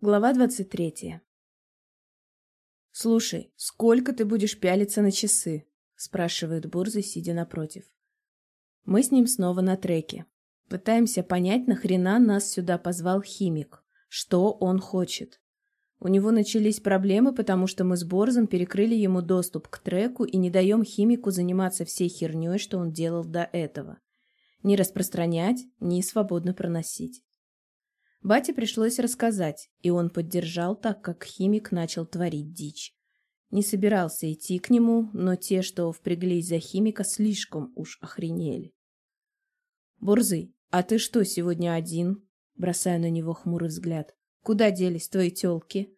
Глава двадцать третья. «Слушай, сколько ты будешь пялиться на часы?» — спрашивает Бурзый, сидя напротив. Мы с ним снова на треке. Пытаемся понять, нахрена нас сюда позвал химик. Что он хочет. У него начались проблемы, потому что мы с Борзом перекрыли ему доступ к треку и не даем химику заниматься всей херней, что он делал до этого. Не распространять, ни свободно проносить. Бате пришлось рассказать, и он поддержал, так как химик начал творить дичь. Не собирался идти к нему, но те, что впряглись за химика, слишком уж охренели. «Бурзый, а ты что, сегодня один?» Бросаю на него хмурый взгляд. «Куда делись твои тёлки?»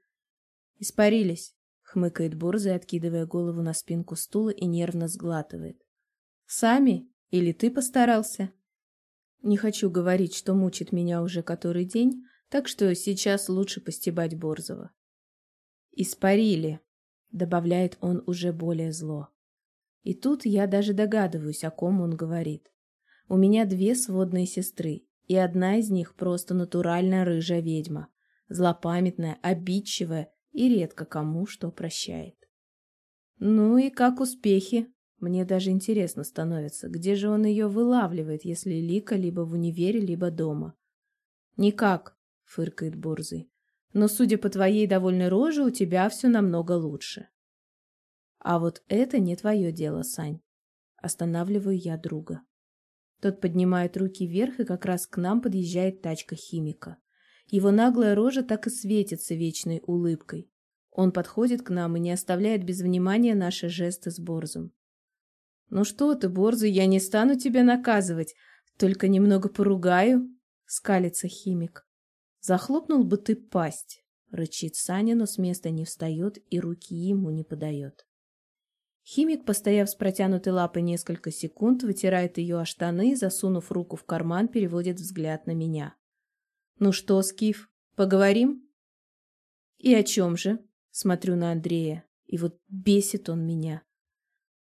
«Испарились», — хмыкает Бурзый, откидывая голову на спинку стула и нервно сглатывает. «Сами? Или ты постарался?» Не хочу говорить, что мучит меня уже который день, так что сейчас лучше постебать Борзова. «Испарили», — добавляет он уже более зло. И тут я даже догадываюсь, о ком он говорит. У меня две сводные сестры, и одна из них просто натуральная рыжая ведьма, злопамятная, обидчивая и редко кому что прощает. «Ну и как успехи?» Мне даже интересно становится, где же он ее вылавливает, если Лика либо в универе, либо дома. «Никак», — фыркает Борзый. «Но, судя по твоей довольной роже, у тебя все намного лучше». «А вот это не твое дело, Сань». Останавливаю я друга. Тот поднимает руки вверх, и как раз к нам подъезжает тачка химика. Его наглая рожа так и светится вечной улыбкой. Он подходит к нам и не оставляет без внимания наши жесты с Борзом. «Ну что ты, Борзый, я не стану тебя наказывать, только немного поругаю», — скалится химик. «Захлопнул бы ты пасть», — рычит Саня, но с места не встает и руки ему не подает. Химик, постояв с протянутой лапой несколько секунд, вытирает ее о штаны и, засунув руку в карман, переводит взгляд на меня. «Ну что, Скиф, поговорим?» «И о чем же?» — смотрю на Андрея. И вот бесит он меня.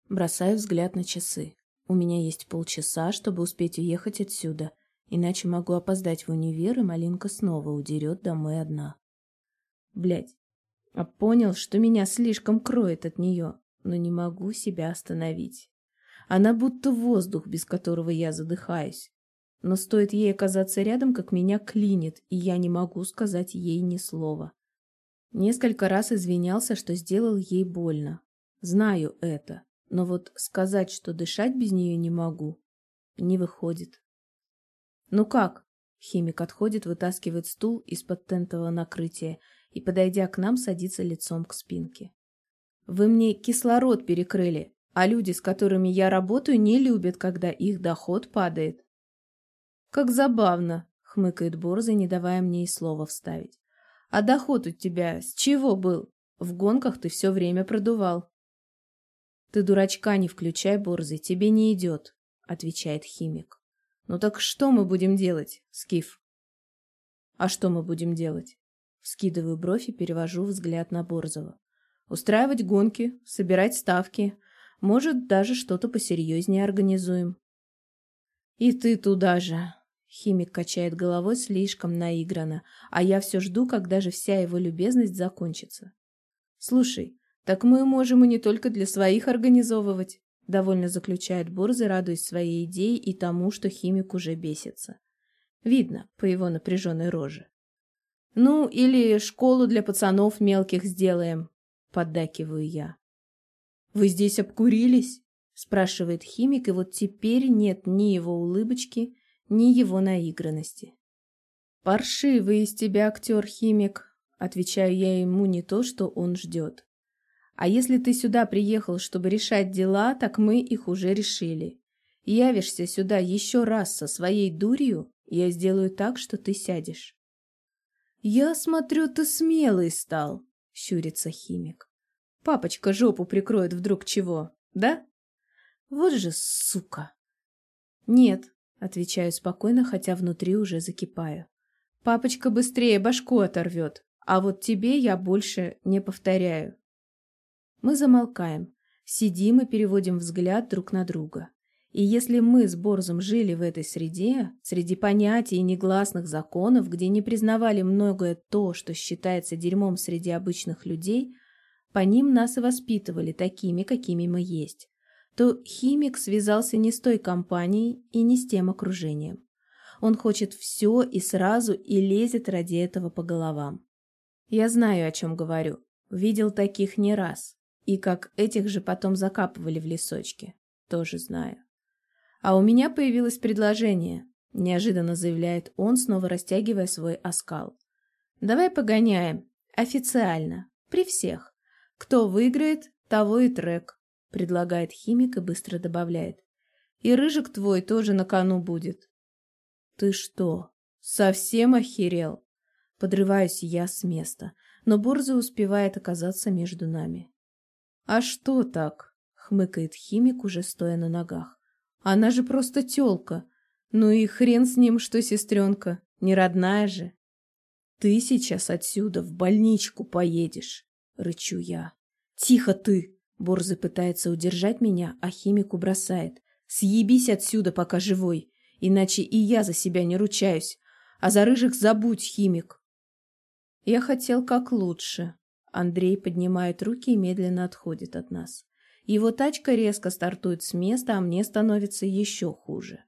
Бросаю взгляд на часы. У меня есть полчаса, чтобы успеть уехать отсюда, иначе могу опоздать в универ, и Малинка снова удерет домой одна. Блять, а понял, что меня слишком кроет от нее, но не могу себя остановить. Она будто воздух, без которого я задыхаюсь. Но стоит ей оказаться рядом, как меня клинит, и я не могу сказать ей ни слова. Несколько раз извинялся, что сделал ей больно. Знаю это. Но вот сказать, что дышать без нее не могу, не выходит. «Ну как?» Химик отходит, вытаскивает стул из-под тентового накрытия и, подойдя к нам, садится лицом к спинке. «Вы мне кислород перекрыли, а люди, с которыми я работаю, не любят, когда их доход падает». «Как забавно!» — хмыкает Борзый, не давая мне и слова вставить. «А доход у тебя с чего был? В гонках ты все время продувал». «Ты дурачка не включай, Борзый, тебе не идет», — отвечает химик. «Ну так что мы будем делать, Скиф?» «А что мы будем делать?» Скидываю бровь и перевожу взгляд на Борзова. «Устраивать гонки, собирать ставки. Может, даже что-то посерьезнее организуем». «И ты туда же!» Химик качает головой слишком наигранно, а я все жду, когда же вся его любезность закончится. «Слушай, так мы можем и не только для своих организовывать, довольно заключает Борзый, радуясь своей идее и тому, что химик уже бесится. Видно по его напряженной роже. Ну, или школу для пацанов мелких сделаем, поддакиваю я. Вы здесь обкурились? спрашивает химик, и вот теперь нет ни его улыбочки, ни его наигранности. «Паршивый из тебя актер-химик», — отвечаю я ему не то, что он ждет. А если ты сюда приехал, чтобы решать дела, так мы их уже решили. Явишься сюда еще раз со своей дурью, я сделаю так, что ты сядешь. Я смотрю, ты смелый стал, щурится химик. Папочка жопу прикроет вдруг чего, да? Вот же сука. Нет, отвечаю спокойно, хотя внутри уже закипаю. Папочка быстрее башку оторвет, а вот тебе я больше не повторяю. Мы замолкаем, сидим и переводим взгляд друг на друга. И если мы с Борзом жили в этой среде, среди понятий и негласных законов, где не признавали многое то, что считается дерьмом среди обычных людей, по ним нас и воспитывали такими, какими мы есть, то химик связался не с той компанией и не с тем окружением. Он хочет все и сразу и лезет ради этого по головам. Я знаю, о чем говорю. Видел таких не раз. И как этих же потом закапывали в лесочке. Тоже знаю. А у меня появилось предложение, неожиданно заявляет он, снова растягивая свой оскал. Давай погоняем. Официально. При всех. Кто выиграет, того и трек. Предлагает химик и быстро добавляет. И рыжик твой тоже на кону будет. Ты что, совсем охерел? Подрываюсь я с места, но Борза успевает оказаться между нами. А что так? Хмыкает химик, уже стоя на ногах. Она же просто тёлка. Ну и хрен с ним, что сестренка, не родная же. Ты сейчас отсюда в больничку поедешь, рычу я. Тихо ты! Борзый пытается удержать меня, а химику бросает. Съебись отсюда, пока живой, иначе и я за себя не ручаюсь. А за рыжих забудь, химик. Я хотел как лучше. Андрей поднимает руки и медленно отходит от нас. Его тачка резко стартует с места, а мне становится еще хуже.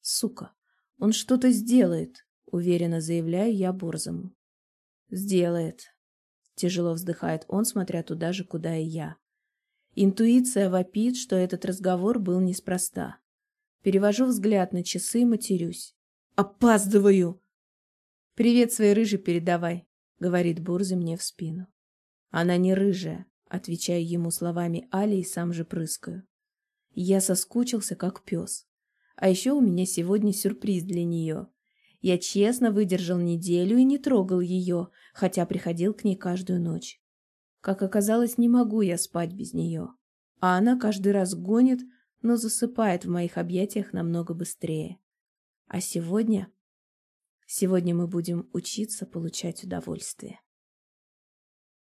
Сука, он что-то сделает, уверенно заявляю я Борзому. Сделает. Тяжело вздыхает он, смотря туда же, куда и я. Интуиция вопит, что этот разговор был неспроста. Перевожу взгляд на часы и матерюсь. «Опаздываю!» «Привет своей рыжей передавай», — говорит Бурзы мне в спину. Она не рыжая, Отвечаю ему словами Али и сам же прыскаю. Я соскучился, как пес. А еще у меня сегодня сюрприз для нее. Я честно выдержал неделю и не трогал ее, хотя приходил к ней каждую ночь. Как оказалось, не могу я спать без нее. А она каждый раз гонит, но засыпает в моих объятиях намного быстрее. А сегодня... Сегодня мы будем учиться получать удовольствие.